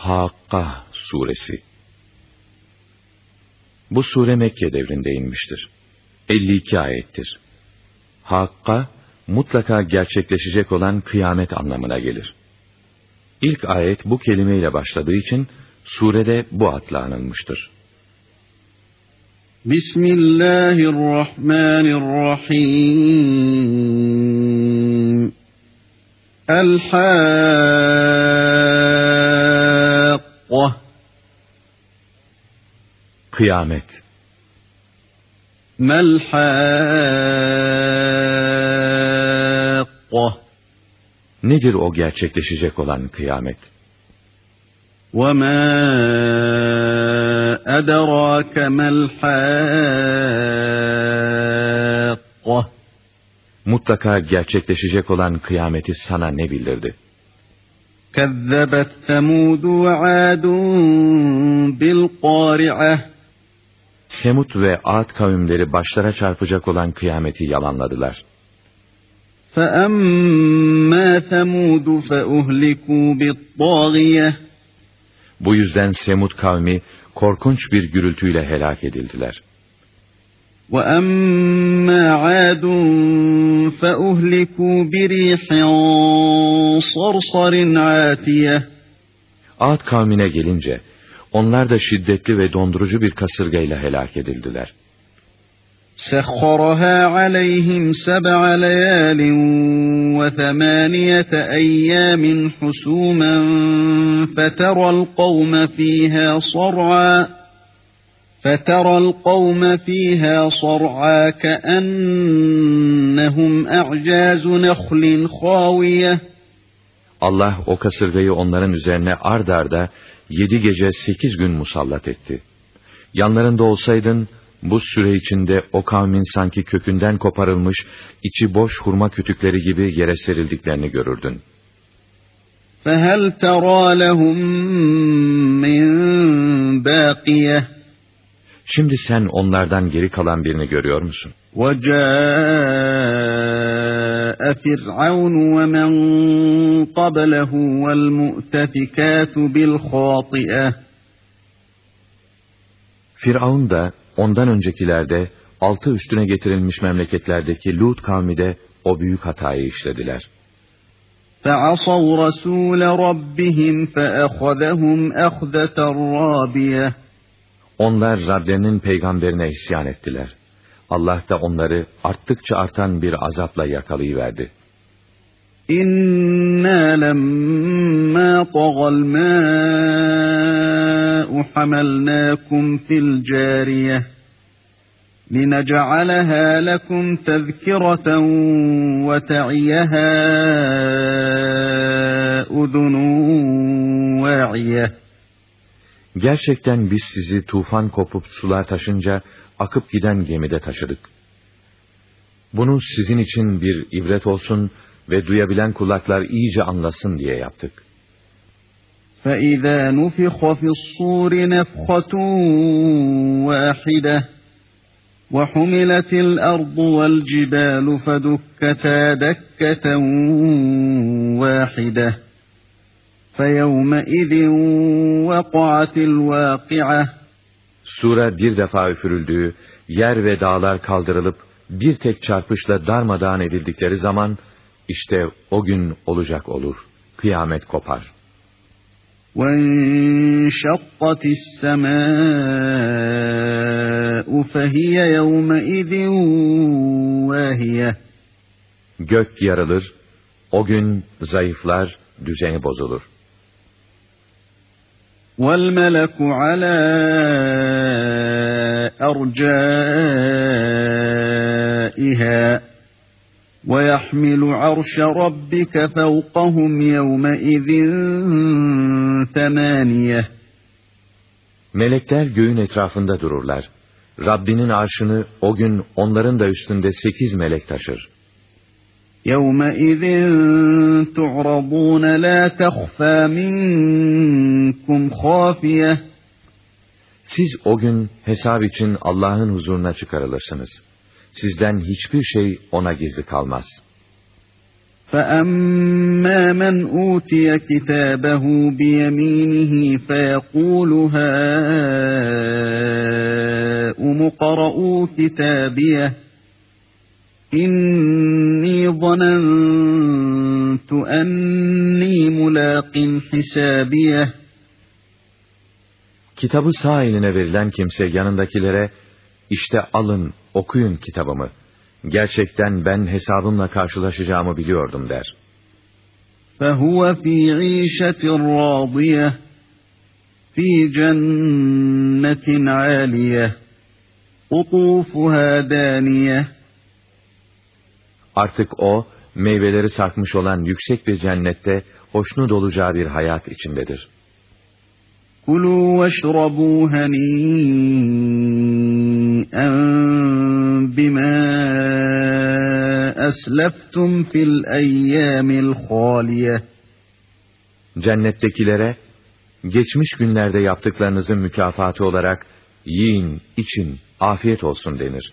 Hakka suresi Bu sure Mekke devrinde inmiştir. 52 ayettir. Hakka, mutlaka gerçekleşecek olan kıyamet anlamına gelir. İlk ayet bu kelimeyle başladığı için surede bu adla anılmıştır. Bismillahirrahmanirrahim. El-Hakka Kıyamet Mel-Hakka Nedir o gerçekleşecek olan kıyamet? وَمَا أَدَرَاكَ مَا الْحَاقَّةُ Mutlaka gerçekleşecek olan kıyameti sana ne bildirdi? كَذَّبَتْ ثَمُودُ وَعَادٌ بِالْقَارِعَةِ Semut ve Ad kavimleri başlara çarpacak olan kıyameti yalanladılar. فَأَمَّا ثَمُودُ فَأُهْلِكُوا بِالطَّاغِيَةِ Bu yüzden Semut kavmi korkunç bir gürültüyle helak edildiler. وَأَمَّا عَادٌ فَأُهْلِكُوا بِرِيحٍ صَرْصَرٍ عَاتِيَةٍ Ad kavmine gelince, onlar da şiddetli ve dondurucu bir kasırgayla helak edildiler. سَخَّرَهَا عَلَيْهِمْ سَبْعَ لَيَالٍ وَثَمَانِيَةَ أَيَّامٍ حُسُومًا فَتَرَى الْقَوْمَ فِيهَا صَرْعًا فَتَرَى الْقَوْمَ فِيهَا صَرْعًا كَأَنَّهُمْ أَعْجَازُ نَخْلٍ خَاوِيَةٍ Allah o kasırgayı onların üzerine ard arda yedi gece sekiz gün musallat etti. Yanlarında olsaydın, bu süre içinde o kavmin sanki kökünden koparılmış, içi boş hurma kütükleri gibi yere serildiklerini görürdün. فَهَلْ تَرَى لَهُم مِّن بَاقِيَةٍ Şimdi sen onlardan geri kalan birini görüyor musun? وَجَاءَ فِرْعَوْنُ وَمَن قَبْلَهُ وَالْمُؤْتَفِكَاتُ بِالْخَاطِئَةِ Firavun da, ondan öncekilerde, altı üstüne getirilmiş memleketlerdeki Lut kavmi de o büyük hatayı işlediler. فَعَصَوْا رَسُولَ رَبِّهِمْ فَأَخَذَهُمْ أَخْذَةً رَّابِيَةً Onlar Rablerinin peygamberine isyan ettiler. Allah da onları arttıkça artan bir azapla yakalayıverdi. إِنَّا لَمَّا طَغَى الْمَاءُ حَمَلْنَاكُمْ فِي الْجَارِيَةِ لِنَجْعَلَهَا لَكُمْ تَذْكِرَةً وَتَعِيَهَا أُذُنٌ وَاعِيَةٌ Gerçekten biz sizi tufan kopup sular taşınca akıp giden gemide taşıdık. Bunu sizin için bir ibret olsun ve duyabilen kulaklar iyice anlasın diye yaptık. فَإِذَا نُفِخَ فِي الصُّورِ نَفْخَةٌ وَاحِدَةٌ وَحُمِلَتِ الْأَرْضُ وَالْجِبَالُ فَدُكَّتَا دَكَّةً وَاحِدَةً فَيَوْمَئِذٍ وَقَعَتِ الْوَاقِعَةُ Sura bir defa üfürüldüğü, yer ve dağlar kaldırılıp bir tek çarpışla darmadağın edildikleri zaman, işte o gün olacak olur. Kıyamet kopar. وَانشَقَّتِ السَّمَاءُ فَهِيَ يَوْمَئِذٍ وَاهِيَةٌ Gök yarılır, o gün zayıflar, düzeni bozulur. وَالْمَلَكُ عَلَى أَرْجَائِهَا وَيَحْمِلُ عَرْشَ رَبِّكَ فَوْقَهُمْ يَوْمَئِذٍ ثَمَانِيَةٌ Melekler göğün etrafında dururlar. Rabbinin arşını o gün onların da üstünde sekiz melek taşır. يَوْمَئِذٍ تُعْرَضُونَ لَا تَخْفَى مِنْكُمْ خَافِيَةٌ Siz o gün hesap için Allah'ın huzuruna çıkarılırsınız. Sizden hiçbir şey ona gizli kalmaz. فأما من أوتي كتابه بيمينه فيقول هاؤم اقرءوا كتابيه إني ظننت أني ملاق حسابيه Kitabı sağ eline verilen kimse yanındakilere, işte alın, okuyun kitabımı. Gerçekten ben hesabımla karşılaşacağımı biliyordum der. فَهُوَ ف۪ي عِيشَةٍ رَاضِيَةٍ ف۪ي جَنَّةٍ عَالِيَةٍ قُطُوفُهَا دَانِيَةٍ Artık o, meyveleri sarkmış olan yüksek bir cennette hoşnut olacağı bir hayat içindedir. Kulu veşrabu hani'en bima esleftum fil eyyamil haliye. Cennettekilere, geçmiş günlerde yaptıklarınızın mükafatı olarak yiyin, için, afiyet olsun denir.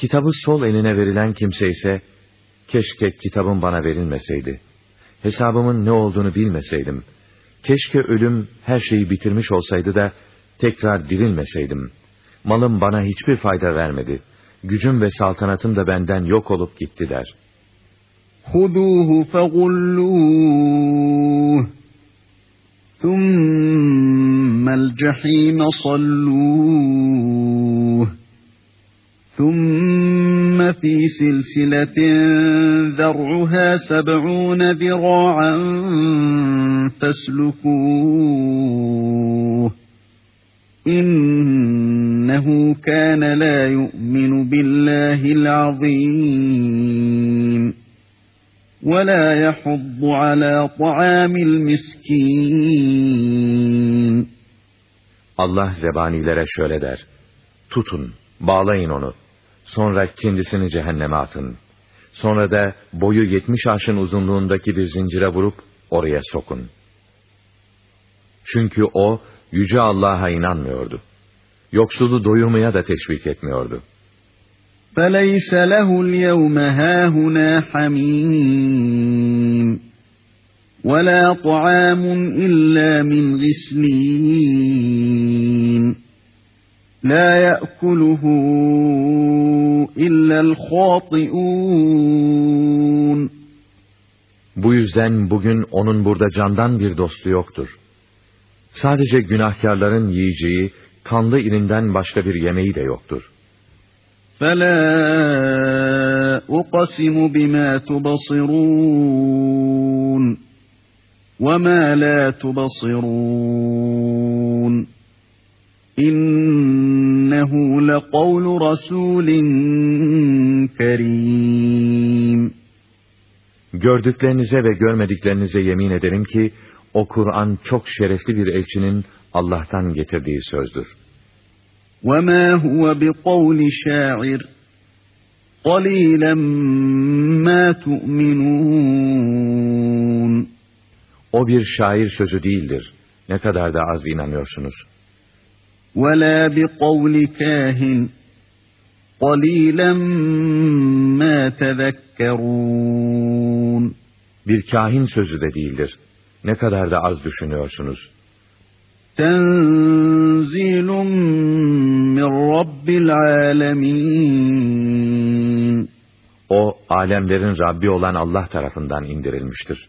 Kitabı sol eline verilen kimse ise, keşke kitabım bana verilmeseydi. Hesabımın ne olduğunu bilmeseydim. Keşke ölüm her şeyi bitirmiş olsaydı da tekrar dirilmeseydim. Malım bana hiçbir fayda vermedi. Gücüm ve saltanatım da benden yok olup gitti der. خُذُوهُ فَغُلُّوهُ ثُمَّ الْجَحِيمَ صَلُّوهُ ثُمَّ فِي سِلْسِلَةٍ ذَرْعُهَا سَبْعُونَ ذِرَاعًا فَاسْلُكُوهُ إِنَّهُ كَانَ لَا يُؤْمِنُ بِاللَّهِ الْعَظِيمِ وَلَا يَحُضُّ عَلَى طَعَامِ الْمِسْكِينِ Allah zebanilere şöyle der. Tutun, bağlayın onu. Sonra kendisini cehenneme atın. Sonra da boyu yetmiş arşın uzunluğundaki bir zincire vurup oraya sokun. Çünkü o, Yüce Allah'a inanmıyordu. Yoksulu doyurmaya da teşvik etmiyordu. فَلَيْسَ لَهُ الْيَوْمَ هَاهُنَا حَمِيمٌ وَلَا طَعَامٌ إِلَّا مِنْ غِسْلِينٍ لَا يَأْكُلُهُ إِلَّا الْخَاطِئُونَ Bu yüzden bugün onun burada candan bir dostu yoktur. Sadece günahkarların yiyeceği kanlı irinden başka bir yemeği de yoktur. فَلَا أُقَسِمُ بِمَا تُبَصِرُونَ وَمَا لَا تُبَصِرُونَ إِنَّهُ لَقَوْلُ رَسُولٍ كَرِيمٍ Gördüklerinize ve görmediklerinize yemin ederim ki, o Kur'an çok şerefli bir elçinin Allah'tan getirdiği sözdür. وَمَا هُوَ بِقَوْلِ شَاعِرٍ قَلِيلًا مَا تُؤْمِنُونَ O bir şair sözü değildir. Ne kadar da az inanıyorsunuz. وَلَا بِقَوْلِ كَاهِنٍ قَلِيلًا مَا تَذَكَّرُونَ Bir kahin sözü de değildir. Ne kadar da az düşünüyorsunuz. تَنْزِيلٌ مِّنْ رَبِّ الْعَالَمِينَ O, alemlerin Rabbi olan Allah tarafından indirilmiştir.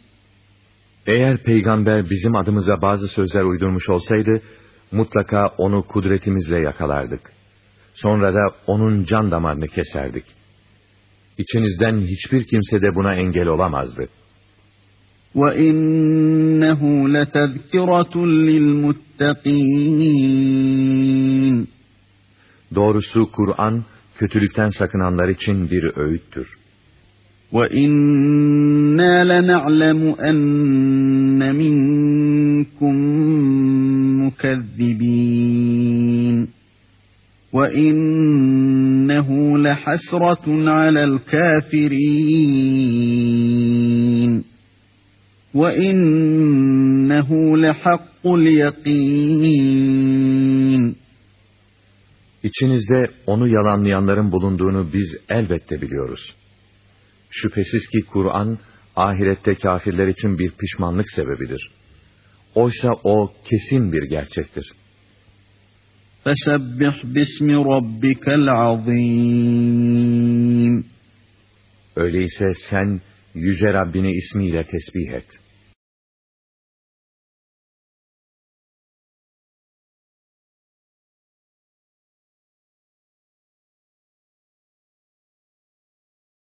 Eğer peygamber bizim adımıza bazı sözler uydurmuş olsaydı, mutlaka onu kudretimizle yakalardık. Sonra da onun can damarını keserdik. İçinizden hiçbir kimse de buna engel olamazdı. وَإِنَّهُ لَتَذْكِرَةٌ لِلْمُتَّقِينَ Doğrusu Kur'an, kötülükten sakınanlar için bir öğüttür. وَإِنَّا لَنَعْلَمُ أَنَّ مِنكُم مُّكَذِّبِينَ وَإِنَّهُ لَحَسْرَةٌ عَلَى الْكَافِرِينَ وَإِنَّهُ لَحَقُّ الْيَقِينِ İçinizde onu yalanlayanların bulunduğunu biz elbette biliyoruz. Şüphesiz ki Kur'an, ahirette kafirler için bir pişmanlık sebebidir. Oysa o kesin bir gerçektir. فَسَبِّحْ بِاسْمِ رَبِّكَ الْعَظِيمِ Öyleyse sen Yüce Rabbini ismiyle tesbih et.